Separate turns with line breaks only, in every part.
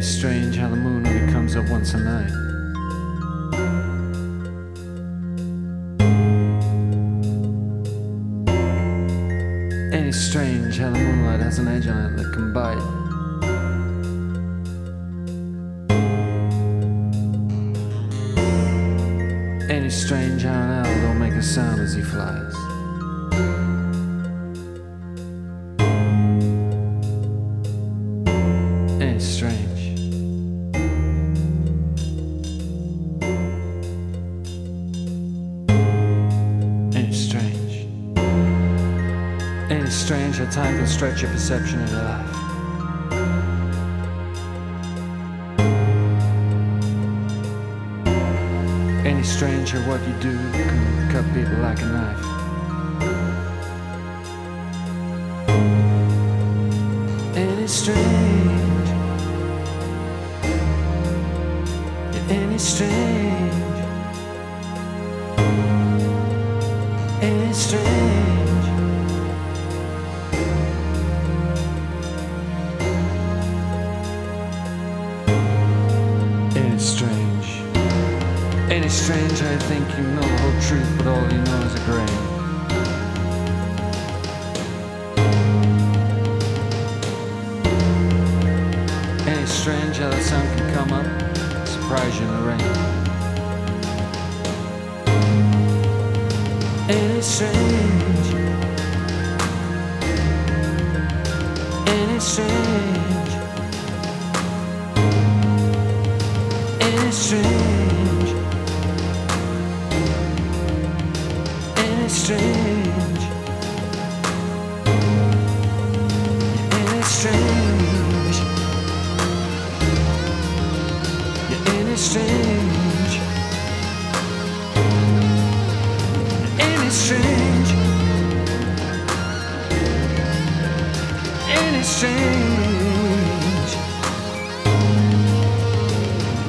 it's strange how the moon only comes up once a night. Ain't it strange how the moonlight has an edge on it that can bite? Ain't it strange how an owl don't make a sound as he flies? It strange how time can stretch your perception of your life? Ain't it strange how what you do can cut people like a knife? It strange? It strange? any stranger, I think you know the whole truth, but all you know is a grain. Any stranger, the sun can come up, surprise you in the rain. Any strange, any strange, any strange. strange. And it's strange. Yeah, and it's strange. And it's strange. And it's strange.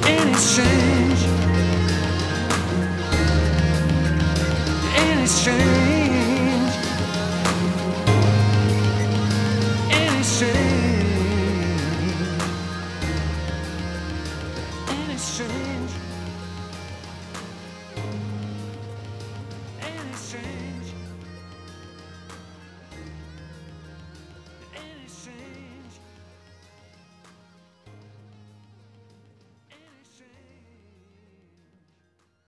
And it's strange. any any any any strange.